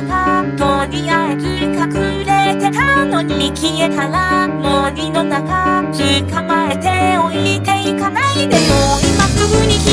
とりあえず隠れてたのに消えたら森の中捕まえておいていかないでよ今すぐに